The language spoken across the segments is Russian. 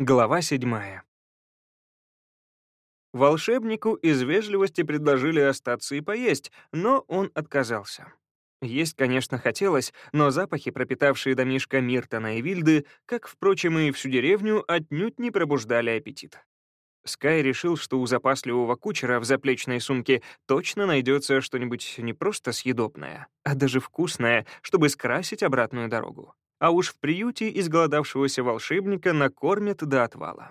Глава седьмая. Волшебнику из вежливости предложили остаться и поесть, но он отказался. Есть, конечно, хотелось, но запахи, пропитавшие домишко Миртона и Вильды, как, впрочем, и всю деревню, отнюдь не пробуждали аппетит. Скай решил, что у запасливого кучера в заплечной сумке точно найдется что-нибудь не просто съедобное, а даже вкусное, чтобы скрасить обратную дорогу а уж в приюте изголодавшегося волшебника накормят до отвала.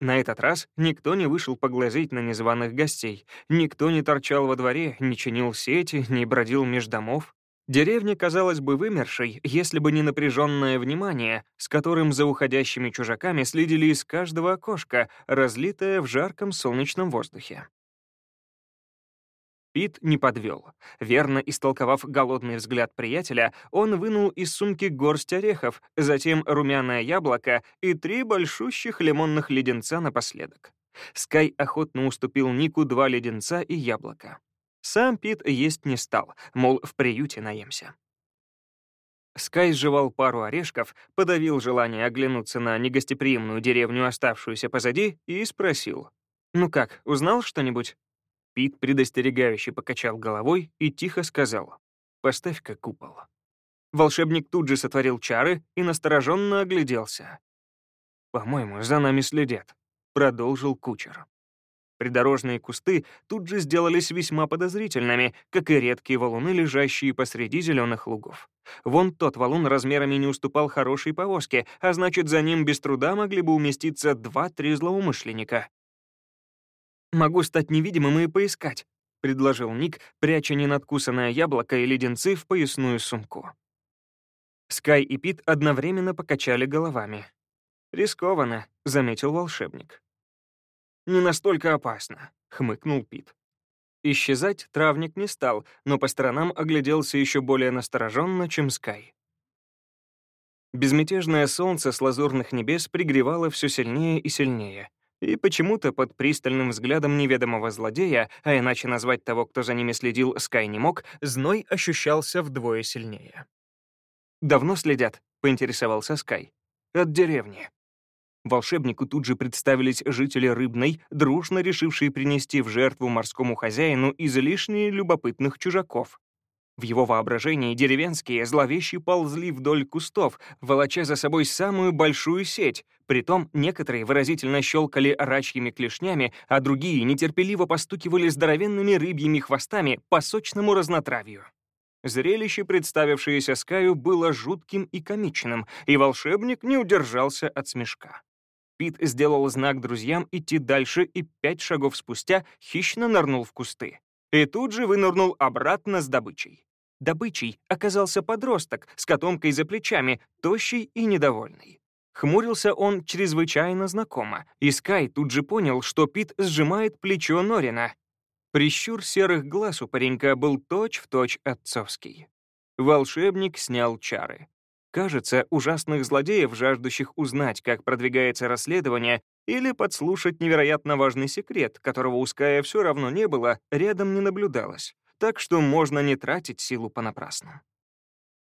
На этот раз никто не вышел поглазеть на незваных гостей, никто не торчал во дворе, не чинил сети, не бродил меж домов. Деревня казалась бы вымершей, если бы не напряженное внимание, с которым за уходящими чужаками следили из каждого окошка, разлитое в жарком солнечном воздухе. Пит не подвел. Верно истолковав голодный взгляд приятеля, он вынул из сумки горсть орехов, затем румяное яблоко и три большущих лимонных леденца напоследок. Скай охотно уступил Нику два леденца и яблоко. Сам Пит есть не стал, мол, в приюте наемся. Скай сживал пару орешков, подавил желание оглянуться на негостеприимную деревню, оставшуюся позади, и спросил. «Ну как, узнал что-нибудь?» Пит предостерегающе покачал головой и тихо сказал «Поставь-ка купол». Волшебник тут же сотворил чары и настороженно огляделся. «По-моему, за нами следят», — продолжил кучер. Придорожные кусты тут же сделались весьма подозрительными, как и редкие валуны, лежащие посреди зеленых лугов. Вон тот валун размерами не уступал хорошей повозке, а значит, за ним без труда могли бы уместиться два-три злоумышленника. «Могу стать невидимым и поискать», — предложил Ник, пряча ненадкусанное яблоко и леденцы в поясную сумку. Скай и Пит одновременно покачали головами. «Рискованно», — заметил волшебник. «Не настолько опасно», — хмыкнул Пит. Исчезать травник не стал, но по сторонам огляделся еще более настороженно, чем Скай. Безмятежное солнце с лазурных небес пригревало все сильнее и сильнее — и почему-то под пристальным взглядом неведомого злодея, а иначе назвать того, кто за ними следил, Скай не мог, зной ощущался вдвое сильнее. «Давно следят?» — поинтересовался Скай. «От деревни». Волшебнику тут же представились жители Рыбной, дружно решившие принести в жертву морскому хозяину излишне любопытных чужаков. В его воображении деревенские зловещи ползли вдоль кустов, волоча за собой самую большую сеть. Притом некоторые выразительно щелкали рачьими клешнями, а другие нетерпеливо постукивали здоровенными рыбьими хвостами по сочному разнотравью. Зрелище, представившееся Скаю, было жутким и комичным, и волшебник не удержался от смешка. Пит сделал знак друзьям идти дальше и пять шагов спустя хищно нырнул в кусты и тут же вынырнул обратно с добычей. Добычей оказался подросток с котомкой за плечами, тощий и недовольный. Хмурился он чрезвычайно знакомо, и Скай тут же понял, что Пит сжимает плечо Норина. Прищур серых глаз у паренька был точь-в-точь точь отцовский. Волшебник снял чары. Кажется, ужасных злодеев, жаждущих узнать, как продвигается расследование, или подслушать невероятно важный секрет, которого у Ская все равно не было, рядом не наблюдалось. Так что можно не тратить силу понапрасну.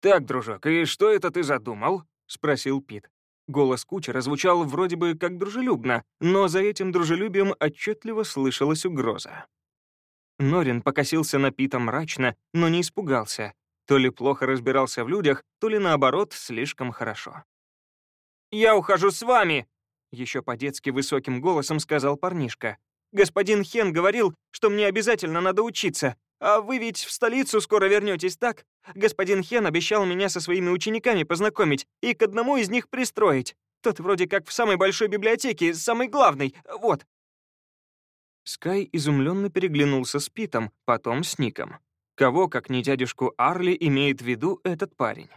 «Так, дружок, и что это ты задумал?» — спросил Пит. Голос кучера звучал вроде бы как дружелюбно, но за этим дружелюбием отчетливо слышалась угроза. Норин покосился на Пита мрачно, но не испугался. То ли плохо разбирался в людях, то ли, наоборот, слишком хорошо. «Я ухожу с вами!» Еще по-детски высоким голосом сказал парнишка. «Господин Хен говорил, что мне обязательно надо учиться. А вы ведь в столицу скоро вернетесь, так? Господин Хен обещал меня со своими учениками познакомить и к одному из них пристроить. Тот вроде как в самой большой библиотеке, самый главный. Вот». Скай изумленно переглянулся с Питом, потом с Ником. Кого, как не дядюшку Арли, имеет в виду этот парень?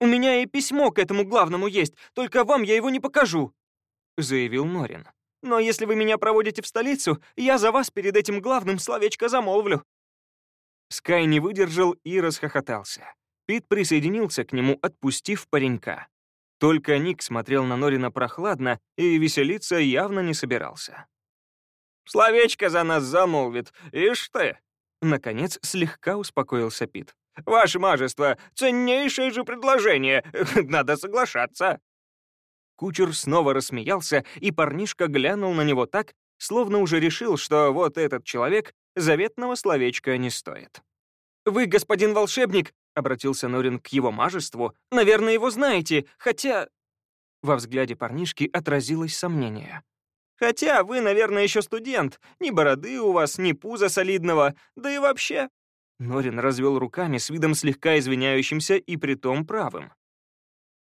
«У меня и письмо к этому главному есть, только вам я его не покажу», — заявил Норин. «Но если вы меня проводите в столицу, я за вас перед этим главным словечко замолвлю». Скай не выдержал и расхохотался. Пит присоединился к нему, отпустив паренька. Только Ник смотрел на Норина прохладно и веселиться явно не собирался. «Словечко за нас замолвит, ишь ты!» Наконец, слегка успокоился Пит. «Ваше мажество, ценнейшее же предложение, надо соглашаться!» Кучер снова рассмеялся, и парнишка глянул на него так, словно уже решил, что вот этот человек заветного словечка не стоит. «Вы, господин волшебник», — обратился Норин к его мажеству, «наверное, его знаете, хотя...» Во взгляде парнишки отразилось сомнение. «Хотя вы, наверное, еще студент. Ни бороды у вас, ни пуза солидного, да и вообще...» Норин развел руками с видом слегка извиняющимся и притом правым.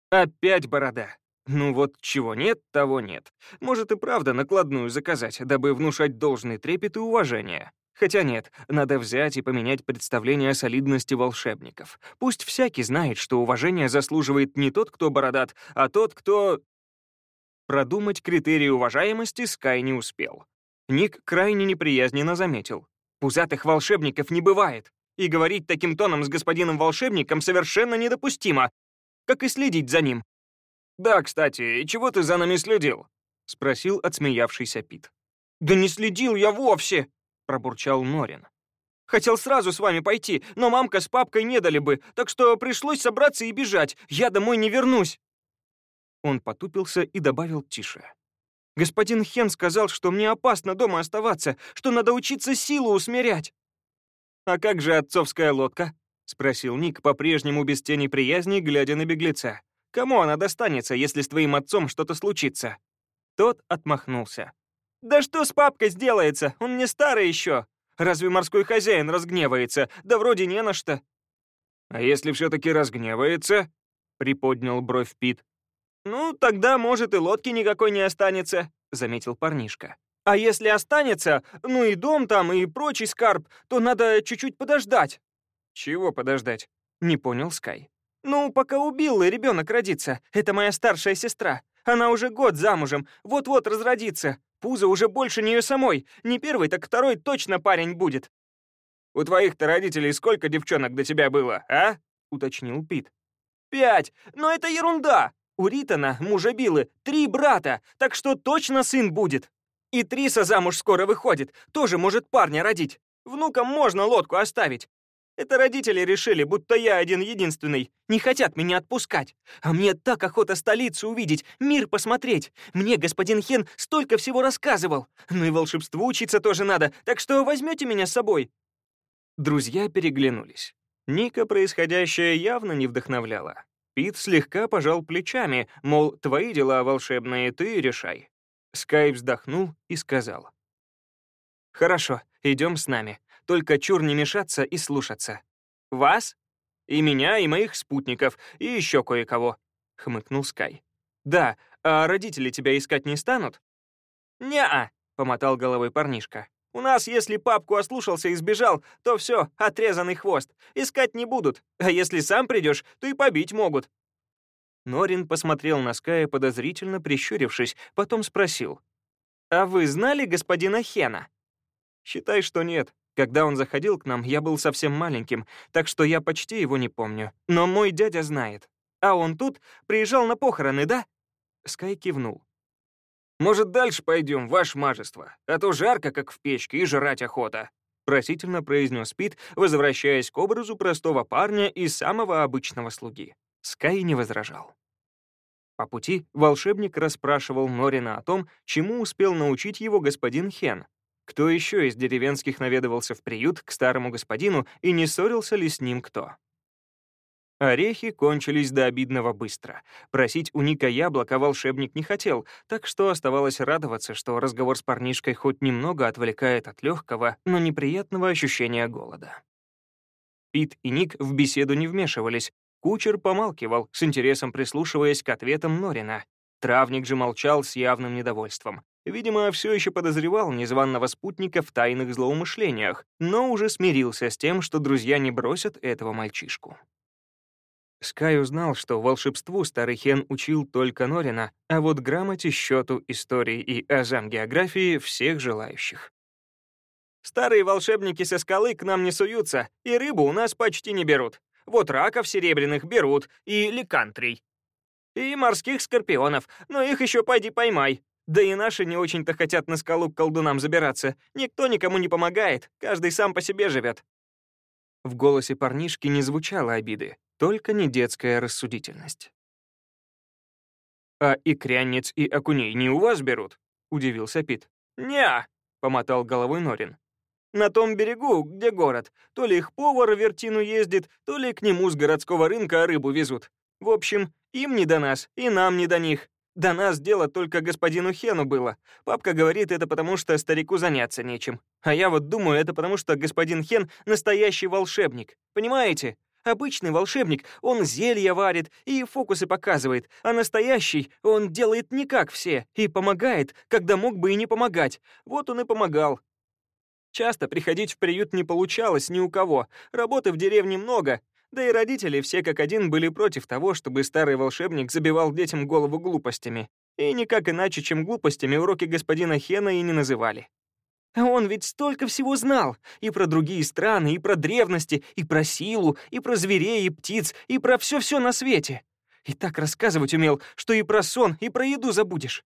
«Опять борода. Ну вот чего нет, того нет. Может и правда накладную заказать, дабы внушать должный трепет и уважение. Хотя нет, надо взять и поменять представление о солидности волшебников. Пусть всякий знает, что уважение заслуживает не тот, кто бородат, а тот, кто... Продумать критерии уважаемости Скай не успел. Ник крайне неприязненно заметил. «Пузатых волшебников не бывает, и говорить таким тоном с господином волшебником совершенно недопустимо, как и следить за ним. «Да, кстати, чего ты за нами следил?» — спросил отсмеявшийся Пит. «Да не следил я вовсе!» — пробурчал Норин. «Хотел сразу с вами пойти, но мамка с папкой не дали бы, так что пришлось собраться и бежать. Я домой не вернусь!» Он потупился и добавил тише. «Господин Хен сказал, что мне опасно дома оставаться, что надо учиться силу усмирять». «А как же отцовская лодка?» — спросил Ник, по-прежнему без тени приязни, глядя на беглеца. Кому она достанется, если с твоим отцом что-то случится?» Тот отмахнулся. «Да что с папкой сделается? Он не старый еще. Разве морской хозяин разгневается? Да вроде не на что». «А если все-таки разгневается?» — приподнял бровь Пит. «Ну, тогда, может, и лодки никакой не останется», — заметил парнишка. «А если останется, ну и дом там, и прочий скарб, то надо чуть-чуть подождать». «Чего подождать?» — не понял Скай. «Ну, пока у Биллы ребенок родится. Это моя старшая сестра. Она уже год замужем, вот-вот разродится. Пузо уже больше нее самой. Не первый, так второй точно парень будет». «У твоих-то родителей сколько девчонок до тебя было, а?» — уточнил Пит. «Пять! Но это ерунда! У Ритана, мужа Биллы, три брата, так что точно сын будет. И Триса замуж скоро выходит, тоже может парня родить. Внукам можно лодку оставить. Это родители решили, будто я один-единственный. Не хотят меня отпускать. А мне так охота столицу увидеть, мир посмотреть. Мне господин Хен столько всего рассказывал. Ну и волшебству учиться тоже надо, так что возьмете меня с собой?» Друзья переглянулись. Ника происходящее явно не вдохновляло. Пит слегка пожал плечами, мол, твои дела волшебные, ты решай. Скай вздохнул и сказал. «Хорошо, идем с нами. Только чур не мешаться и слушаться. Вас? И меня, и моих спутников, и еще кое-кого», — хмыкнул Скай. «Да, а родители тебя искать не станут?» «Не-а», — помотал головой парнишка. «У нас, если папку ослушался и сбежал, то все, отрезанный хвост. Искать не будут, а если сам придешь, то и побить могут». Норин посмотрел на Ская, подозрительно прищурившись, потом спросил. «А вы знали господина Хена?» «Считай, что нет. Когда он заходил к нам, я был совсем маленьким, так что я почти его не помню. Но мой дядя знает. А он тут приезжал на похороны, да?» Скай кивнул. «Может, дальше пойдем, ваше мажество? А то жарко, как в печке, и жрать охота», — просительно произнес Пит, возвращаясь к образу простого парня и самого обычного слуги. Скай не возражал. По пути волшебник расспрашивал Норина о том, чему успел научить его господин Хен, кто еще из деревенских наведывался в приют к старому господину и не ссорился ли с ним кто? Орехи кончились до обидного быстро. Просить у Ника яблоко волшебник не хотел, так что оставалось радоваться, что разговор с парнишкой хоть немного отвлекает от легкого, но неприятного ощущения голода. Пит и Ник в беседу не вмешивались. Кучер помалкивал, с интересом прислушиваясь к ответам Норина. Травник же молчал с явным недовольством. Видимо, все еще подозревал незваного спутника в тайных злоумышлениях, но уже смирился с тем, что друзья не бросят этого мальчишку. Скай узнал, что волшебству старый Хен учил только Норина, а вот грамоте, счету, истории и азам географии всех желающих. «Старые волшебники со скалы к нам не суются, и рыбу у нас почти не берут. Вот раков серебряных берут, и ликантрий. И морских скорпионов, но их еще пойди поймай. Да и наши не очень-то хотят на скалу к колдунам забираться. Никто никому не помогает, каждый сам по себе живет. В голосе парнишки не звучало обиды, только не детская рассудительность. «А икрянец и окуней не у вас берут?» — удивился Пит. «Не-а», помотал головой Норин. «На том берегу, где город, то ли их повар вертину ездит, то ли к нему с городского рынка рыбу везут. В общем, им не до нас, и нам не до них. До нас дело только господину Хену было. Папка говорит, это потому что старику заняться нечем. А я вот думаю, это потому что господин Хен — настоящий волшебник. Понимаете? Обычный волшебник, он зелья варит и фокусы показывает, а настоящий он делает не как все и помогает, когда мог бы и не помогать. Вот он и помогал. Часто приходить в приют не получалось ни у кого, работы в деревне много, да и родители все как один были против того, чтобы старый волшебник забивал детям голову глупостями. И никак иначе, чем глупостями, уроки господина Хена и не называли. А он ведь столько всего знал. И про другие страны, и про древности, и про силу, и про зверей, и птиц, и про все-все на свете. И так рассказывать умел, что и про сон, и про еду забудешь.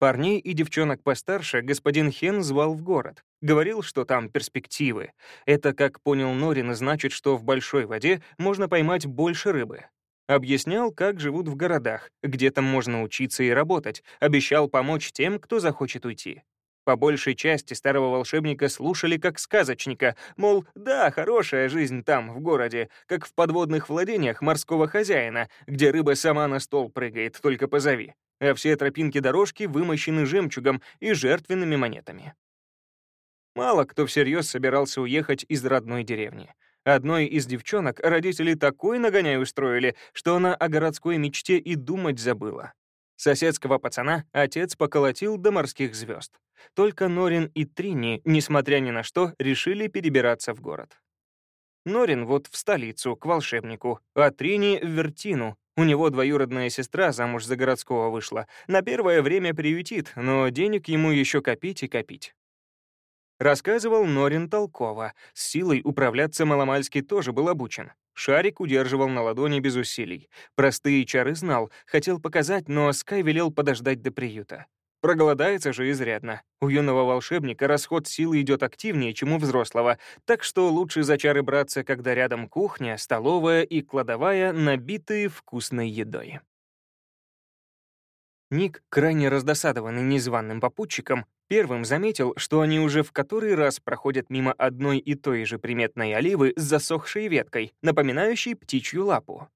Парней и девчонок постарше господин Хен звал в город. Говорил, что там перспективы. Это, как понял Норин, значит, что в большой воде можно поймать больше рыбы. Объяснял, как живут в городах, где там можно учиться и работать. Обещал помочь тем, кто захочет уйти. По большей части старого волшебника слушали как сказочника, мол, да, хорошая жизнь там, в городе, как в подводных владениях морского хозяина, где рыба сама на стол прыгает, только позови а все тропинки-дорожки вымощены жемчугом и жертвенными монетами. Мало кто всерьез собирался уехать из родной деревни. Одной из девчонок родители такой нагоняй устроили, что она о городской мечте и думать забыла. Соседского пацана отец поколотил до морских звезд. Только Норин и Трини, несмотря ни на что, решили перебираться в город. Норин вот в столицу, к волшебнику, а Трини — в Вертину, у него двоюродная сестра замуж за городского вышла. На первое время приютит, но денег ему еще копить и копить. Рассказывал Норин толково. С силой управляться маломальски тоже был обучен. Шарик удерживал на ладони без усилий. Простые чары знал, хотел показать, но Скай велел подождать до приюта. Проголодается же изрядно. У юного волшебника расход силы идет активнее, чем у взрослого, так что лучше за чары браться, когда рядом кухня, столовая и кладовая, набитые вкусной едой. Ник, крайне раздосадованный незваным попутчиком, первым заметил, что они уже в который раз проходят мимо одной и той же приметной оливы с засохшей веткой, напоминающей птичью лапу.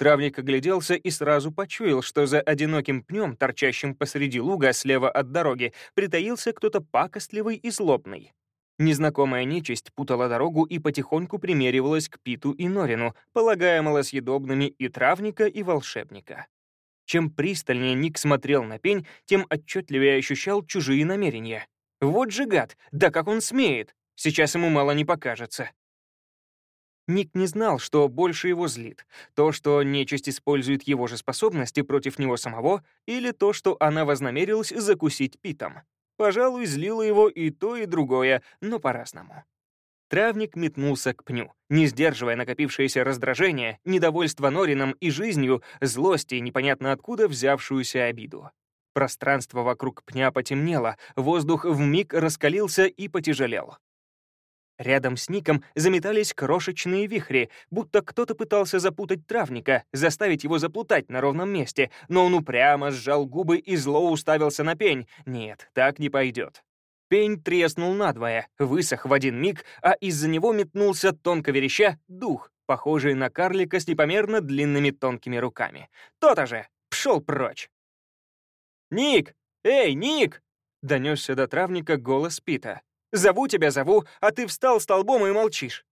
Травник огляделся и сразу почуял, что за одиноким пнем, торчащим посреди луга слева от дороги, притаился кто-то пакостливый и злобный. Незнакомая нечисть путала дорогу и потихоньку примеривалась к Питу и Норину, полагая малосъедобными и травника, и волшебника. Чем пристальнее Ник смотрел на пень, тем отчетливее ощущал чужие намерения. Вот же гад, да как он смеет! Сейчас ему мало не покажется. Ник не знал, что больше его злит. То, что нечисть использует его же способности против него самого, или то, что она вознамерилась закусить Питом. Пожалуй, злило его и то, и другое, но по-разному. Травник метнулся к пню, не сдерживая накопившееся раздражение, недовольство Норином и жизнью, злости и непонятно откуда взявшуюся обиду. Пространство вокруг пня потемнело, воздух вмиг раскалился и потяжелел. Рядом с Ником заметались крошечные вихри, будто кто-то пытался запутать травника, заставить его заплутать на ровном месте, но он упрямо сжал губы и зло уставился на пень. Нет, так не пойдет. Пень треснул надвое, высох в один миг, а из-за него метнулся, тонко вереща, дух, похожий на карлика с непомерно длинными тонкими руками. То-то же! Пшел прочь! «Ник! Эй, Ник!» — донесся до травника голос Пита. Зову тебя, зову, а ты встал столбом и молчишь».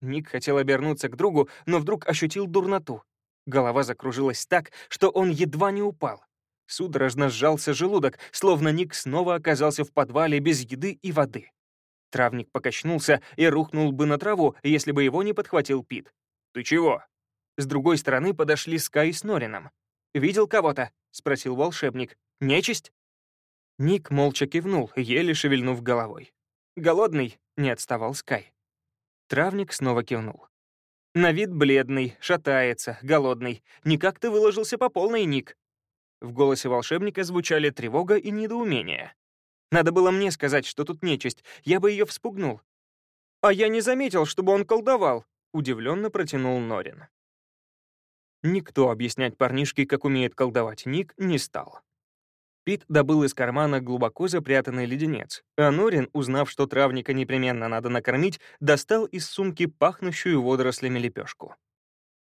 Ник хотел обернуться к другу, но вдруг ощутил дурноту. Голова закружилась так, что он едва не упал. Судорожно сжался желудок, словно Ник снова оказался в подвале без еды и воды. Травник покачнулся и рухнул бы на траву, если бы его не подхватил Пит. «Ты чего?» С другой стороны подошли Скай с Норином. «Видел кого-то?» — спросил волшебник. «Нечисть?» Ник молча кивнул, еле шевельнув головой. «Голодный?» — не отставал Скай. Травник снова кивнул. «На вид бледный, шатается, голодный. Никак ты выложился по полной, Ник». В голосе волшебника звучали тревога и недоумение. «Надо было мне сказать, что тут нечисть, я бы ее вспугнул». «А я не заметил, чтобы он колдовал», — удивленно протянул Норин. Никто объяснять парнишке, как умеет колдовать Ник, не стал. Пит добыл из кармана глубоко запрятанный леденец, а Норин, узнав, что травника непременно надо накормить, достал из сумки пахнущую водорослями лепешку.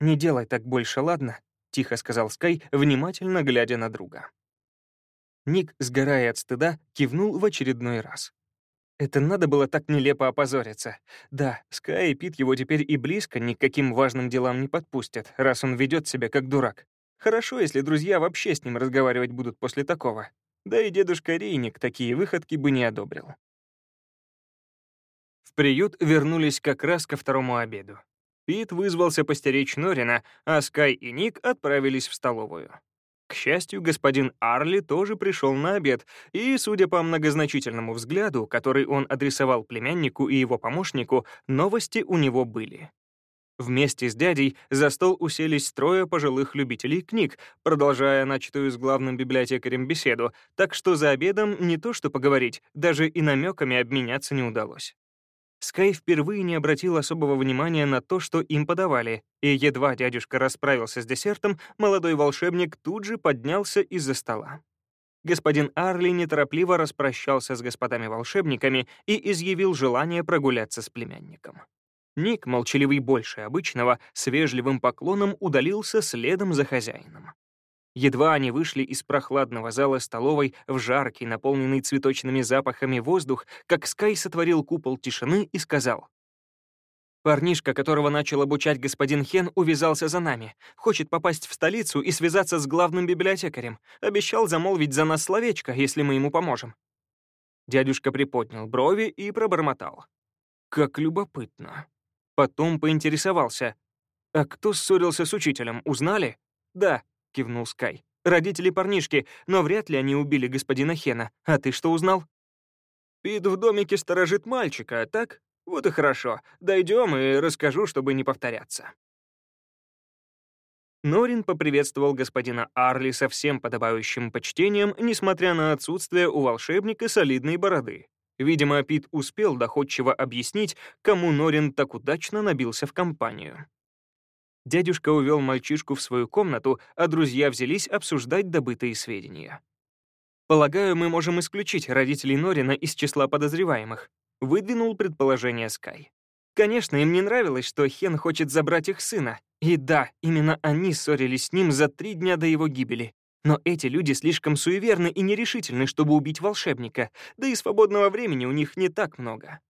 «Не делай так больше, ладно?» — тихо сказал Скай, внимательно глядя на друга. Ник, сгорая от стыда, кивнул в очередной раз. Это надо было так нелепо опозориться. Да, Скай и Пит его теперь и близко ни к каким важным делам не подпустят, раз он ведет себя как дурак. Хорошо, если друзья вообще с ним разговаривать будут после такого. Да и дедушка Рейник такие выходки бы не одобрил. В приют вернулись как раз ко второму обеду. Пит вызвался постеречь Норина, а Скай и Ник отправились в столовую. К счастью, господин Арли тоже пришел на обед, и, судя по многозначительному взгляду, который он адресовал племяннику и его помощнику, новости у него были. Вместе с дядей за стол уселись трое пожилых любителей книг, продолжая начатую с главным библиотекарем беседу, так что за обедом не то что поговорить, даже и намеками обменяться не удалось. Скай впервые не обратил особого внимания на то, что им подавали, и едва дядюшка расправился с десертом, молодой волшебник тут же поднялся из-за стола. Господин Арли неторопливо распрощался с господами-волшебниками и изъявил желание прогуляться с племянником. Ник, молчаливый больше обычного, с вежливым поклоном удалился следом за хозяином. Едва они вышли из прохладного зала столовой в жаркий, наполненный цветочными запахами воздух, как Скай сотворил купол тишины и сказал. «Парнишка, которого начал обучать господин Хен, увязался за нами. Хочет попасть в столицу и связаться с главным библиотекарем. Обещал замолвить за нас словечко, если мы ему поможем». Дядюшка приподнял брови и пробормотал. «Как любопытно». Потом поинтересовался. «А кто ссорился с учителем, узнали?» «Да», — кивнул Скай. «Родители парнишки, но вряд ли они убили господина Хена. А ты что узнал?» «Пит в домике сторожит мальчика, так? Вот и хорошо. Дойдем и расскажу, чтобы не повторяться». Норин поприветствовал господина Арли со всем подобающим почтением, несмотря на отсутствие у волшебника солидной бороды. Видимо, Пит успел доходчиво объяснить, кому Норин так удачно набился в компанию. Дядюшка увел мальчишку в свою комнату, а друзья взялись обсуждать добытые сведения. «Полагаю, мы можем исключить родителей Норина из числа подозреваемых», выдвинул предположение Скай. Конечно, им не нравилось, что Хен хочет забрать их сына. И да, именно они ссорились с ним за три дня до его гибели. Но эти люди слишком суеверны и нерешительны, чтобы убить волшебника, да и свободного времени у них не так много.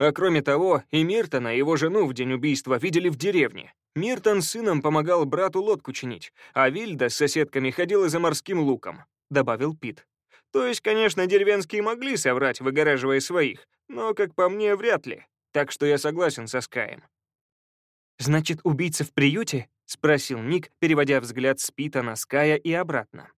А кроме того, и Миртона, его жену в день убийства видели в деревне. Миртон с сыном помогал брату лодку чинить, а Вильда с соседками ходила за морским луком», — добавил Пит. «То есть, конечно, деревенские могли соврать, выгораживая своих, но, как по мне, вряд ли. Так что я согласен со Скаем». «Значит, убийца в приюте?» — спросил Ник, переводя взгляд с Пита на Ская и обратно.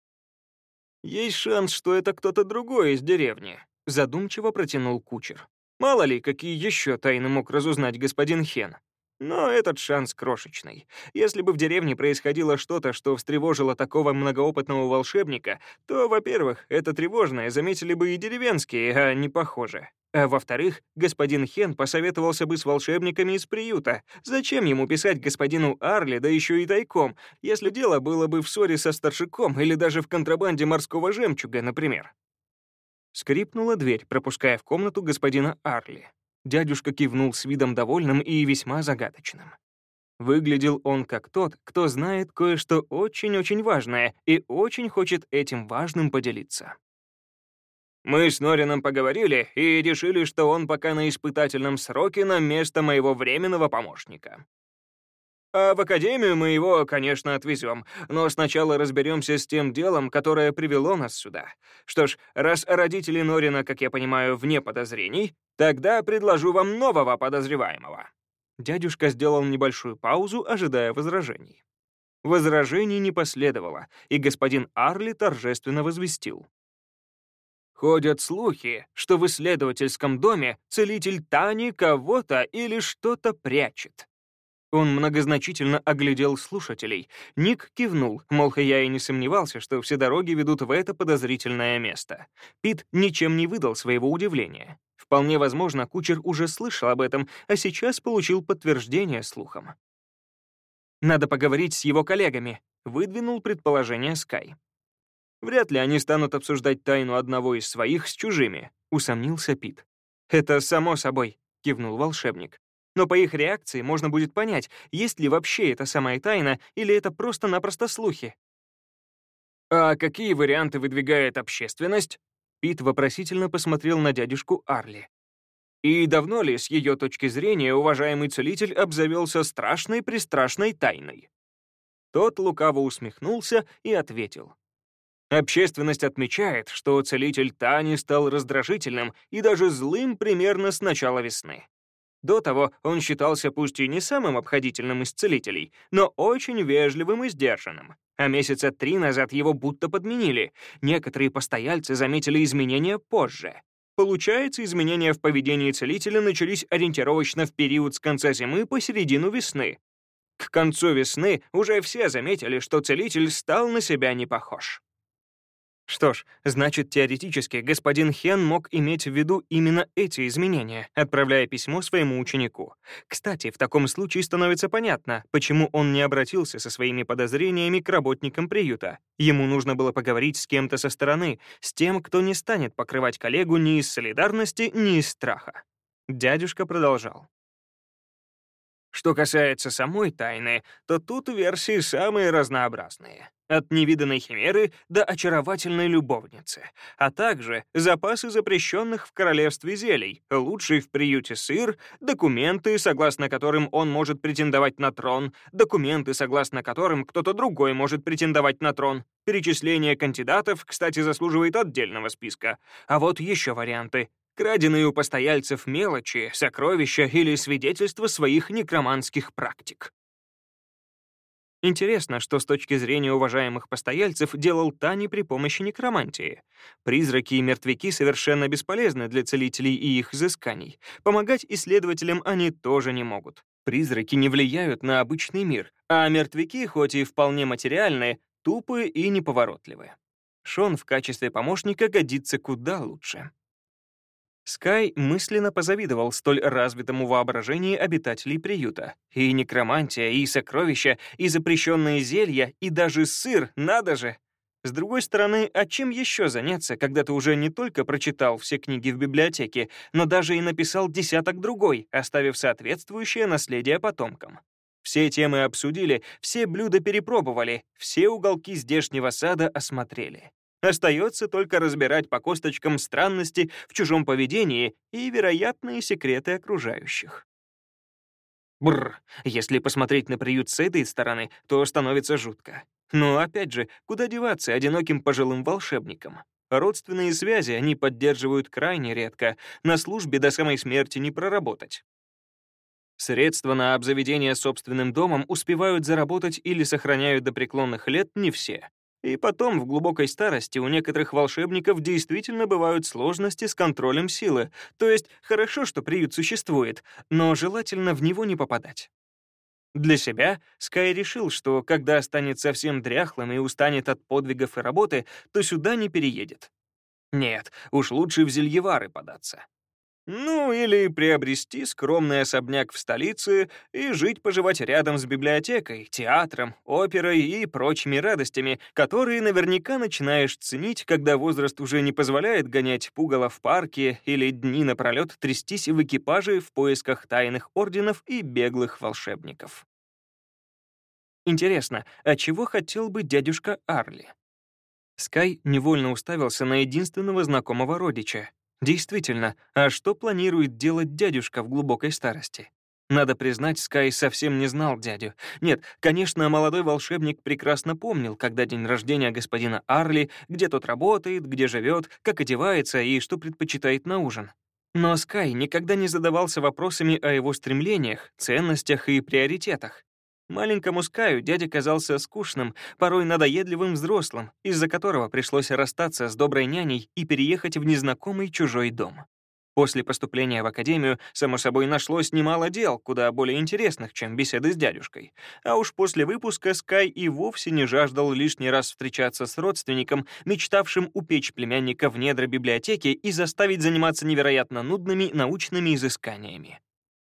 «Есть шанс, что это кто-то другой из деревни», — задумчиво протянул кучер. Мало ли, какие еще тайны мог разузнать господин Хен. Но этот шанс крошечный. Если бы в деревне происходило что-то, что встревожило такого многоопытного волшебника, то, во-первых, это тревожное заметили бы и деревенские, а не похоже. А во-вторых, господин Хен посоветовался бы с волшебниками из приюта. Зачем ему писать господину Арли, да еще и тайком, если дело было бы в ссоре со старшиком или даже в контрабанде морского жемчуга, например? Скрипнула дверь, пропуская в комнату господина Арли. Дядюшка кивнул с видом довольным и весьма загадочным. Выглядел он как тот, кто знает кое-что очень-очень важное и очень хочет этим важным поделиться. «Мы с Норином поговорили и решили, что он пока на испытательном сроке на место моего временного помощника. А в академию мы его, конечно, отвезем, но сначала разберемся с тем делом, которое привело нас сюда. Что ж, раз родители Норина, как я понимаю, вне подозрений, тогда предложу вам нового подозреваемого». Дядюшка сделал небольшую паузу, ожидая возражений. Возражений не последовало, и господин Арли торжественно возвестил. Ходят слухи, что в исследовательском доме целитель Тани кого-то или что-то прячет. Он многозначительно оглядел слушателей. Ник кивнул, мол, я и не сомневался, что все дороги ведут в это подозрительное место. Пит ничем не выдал своего удивления. Вполне возможно, кучер уже слышал об этом, а сейчас получил подтверждение слухом. Надо поговорить с его коллегами, выдвинул предположение Скай. Вряд ли они станут обсуждать тайну одного из своих с чужими, усомнился Пит. Это само собой, кивнул волшебник. Но по их реакции можно будет понять, есть ли вообще эта самая тайна или это просто-напросто слухи. «А какие варианты выдвигает общественность?» Пит вопросительно посмотрел на дядюшку Арли. И давно ли, с ее точки зрения, уважаемый целитель обзавелся страшной-пристрашной тайной? Тот лукаво усмехнулся и ответил. Общественность отмечает, что целитель Тани стал раздражительным и даже злым примерно с начала весны. До того он считался пусть и не самым обходительным из целителей, но очень вежливым и сдержанным. А месяца три назад его будто подменили. Некоторые постояльцы заметили изменения позже. Получается, изменения в поведении целителя начались ориентировочно в период с конца зимы по середину весны. К концу весны уже все заметили, что целитель стал на себя не похож. Что ж, значит, теоретически господин Хен мог иметь в виду именно эти изменения, отправляя письмо своему ученику. Кстати, в таком случае становится понятно, почему он не обратился со своими подозрениями к работникам приюта. Ему нужно было поговорить с кем-то со стороны, с тем, кто не станет покрывать коллегу ни из солидарности, ни из страха. Дядюшка продолжал. Что касается самой тайны, то тут версии самые разнообразные. От невиданной химеры до очаровательной любовницы, а также запасы запрещенных в королевстве зелий, лучший в приюте сыр, документы, согласно которым он может претендовать на трон, документы, согласно которым кто-то другой может претендовать на трон. Перечисление кандидатов, кстати, заслуживает отдельного списка. А вот еще варианты. Краденые у постояльцев мелочи, сокровища или свидетельства своих некроманских практик. Интересно, что с точки зрения уважаемых постояльцев делал Тани при помощи некромантии. Призраки и мертвяки совершенно бесполезны для целителей и их изысканий. Помогать исследователям они тоже не могут. Призраки не влияют на обычный мир, а мертвяки, хоть и вполне материальные, тупые и неповоротливые. Шон в качестве помощника годится куда лучше. Скай мысленно позавидовал столь развитому воображению обитателей приюта. И некромантия, и сокровища, и запрещенные зелья, и даже сыр, надо же! С другой стороны, а чем еще заняться, когда ты уже не только прочитал все книги в библиотеке, но даже и написал десяток другой, оставив соответствующее наследие потомкам? Все темы обсудили, все блюда перепробовали, все уголки здешнего сада осмотрели. Остается только разбирать по косточкам странности в чужом поведении и вероятные секреты окружающих. Бррр, если посмотреть на приют с этой стороны, то становится жутко. Но опять же, куда деваться одиноким пожилым волшебникам? Родственные связи они поддерживают крайне редко, на службе до самой смерти не проработать. Средства на обзаведение собственным домом успевают заработать или сохраняют до преклонных лет не все. И потом, в глубокой старости у некоторых волшебников действительно бывают сложности с контролем силы, то есть хорошо, что приют существует, но желательно в него не попадать. Для себя Скай решил, что когда станет совсем дряхлым и устанет от подвигов и работы, то сюда не переедет. Нет, уж лучше в Зельевары податься. Ну, или приобрести скромный особняк в столице и жить-поживать рядом с библиотекой, театром, оперой и прочими радостями, которые наверняка начинаешь ценить, когда возраст уже не позволяет гонять пугало в парке или дни напролет трястись в экипаже в поисках тайных орденов и беглых волшебников. Интересно, а чего хотел бы дядюшка Арли? Скай невольно уставился на единственного знакомого родича, Действительно, а что планирует делать дядюшка в глубокой старости? Надо признать, Скай совсем не знал дядю. Нет, конечно, молодой волшебник прекрасно помнил, когда день рождения господина Арли, где тот работает, где живет, как одевается и что предпочитает на ужин. Но Скай никогда не задавался вопросами о его стремлениях, ценностях и приоритетах. Маленькому Скаю дядя казался скучным, порой надоедливым взрослым, из-за которого пришлось расстаться с доброй няней и переехать в незнакомый чужой дом. После поступления в академию, само собой, нашлось немало дел, куда более интересных, чем беседы с дядюшкой. А уж после выпуска Скай и вовсе не жаждал лишний раз встречаться с родственником, мечтавшим упечь племянника в недра библиотеки и заставить заниматься невероятно нудными научными изысканиями.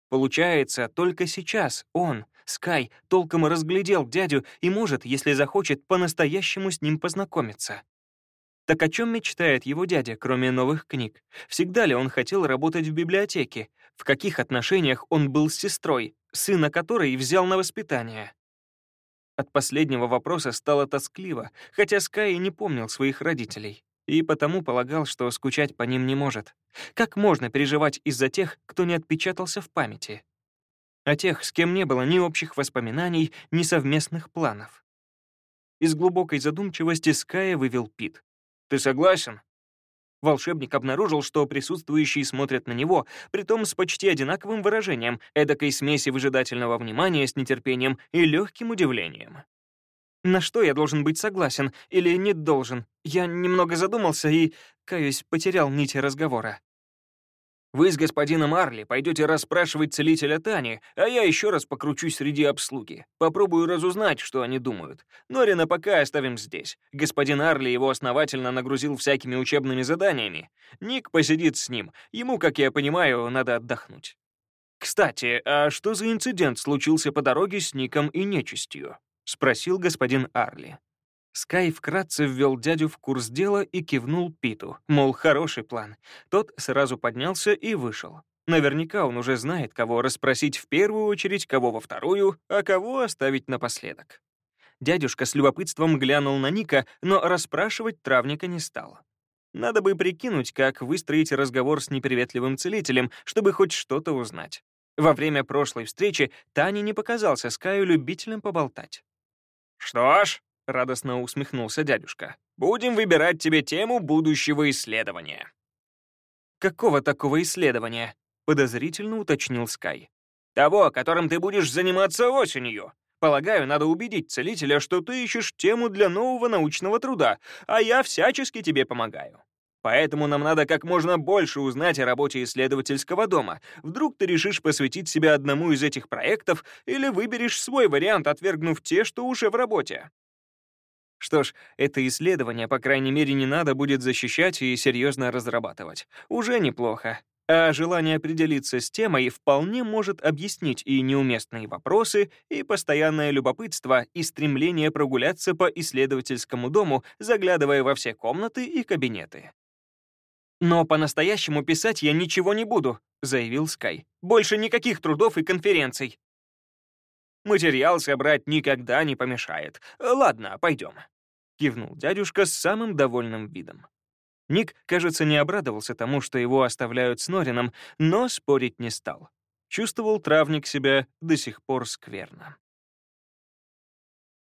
Получается, только сейчас он, Скай, толком разглядел дядю и может, если захочет, по-настоящему с ним познакомиться. Так о чем мечтает его дядя, кроме новых книг? Всегда ли он хотел работать в библиотеке? В каких отношениях он был с сестрой, сына которой взял на воспитание? От последнего вопроса стало тоскливо, хотя Скай и не помнил своих родителей, и потому полагал, что скучать по ним не может. Как можно переживать из-за тех, кто не отпечатался в памяти? О тех, с кем не было ни общих воспоминаний, ни совместных планов. Из глубокой задумчивости Ская вывел Пит. «Ты согласен?» волшебник обнаружил, что присутствующие смотрят на него, притом с почти одинаковым выражением, эдакой смеси выжидательного внимания с нетерпением и легким удивлением. На что я должен быть согласен или не должен? Я немного задумался и, каюсь, потерял нити разговора. Вы с господином Арли пойдете расспрашивать целителя Тани, а я еще раз покручусь среди обслуги. Попробую разузнать, что они думают. Норина пока оставим здесь. Господин Арли его основательно нагрузил всякими учебными заданиями. Ник посидит с ним. Ему, как я понимаю, надо отдохнуть. «Кстати, а что за инцидент случился по дороге с Ником и нечистью?» — спросил господин Арли. Скай вкратце ввел дядю в курс дела и кивнул Питу, мол, хороший план. Тот сразу поднялся и вышел. Наверняка он уже знает, кого расспросить в первую очередь, кого во вторую, а кого оставить напоследок. Дядюшка с любопытством глянул на Ника, но расспрашивать травника не стал. Надо бы прикинуть, как выстроить разговор с неприветливым целителем, чтобы хоть что-то узнать. Во время прошлой встречи Тани не показался Скаю любителем поболтать. «Что ж», — радостно усмехнулся дядюшка. «Будем выбирать тебе тему будущего исследования». «Какого такого исследования?» — подозрительно уточнил Скай. «Того, которым ты будешь заниматься осенью. Полагаю, надо убедить целителя, что ты ищешь тему для нового научного труда, а я всячески тебе помогаю. Поэтому нам надо как можно больше узнать о работе исследовательского дома. Вдруг ты решишь посвятить себя одному из этих проектов или выберешь свой вариант, отвергнув те, что уже в работе. Что ж, это исследование, по крайней мере, не надо будет защищать и серьезно разрабатывать. Уже неплохо. А желание определиться с темой вполне может объяснить и неуместные вопросы, и постоянное любопытство, и стремление прогуляться по исследовательскому дому, заглядывая во все комнаты и кабинеты. «Но по-настоящему писать я ничего не буду», — заявил Скай. «Больше никаких трудов и конференций». «Материал собрать никогда не помешает. Ладно, пойдем». — кивнул дядюшка с самым довольным видом. Ник, кажется, не обрадовался тому, что его оставляют с Норином, но спорить не стал. Чувствовал травник себя до сих пор скверно.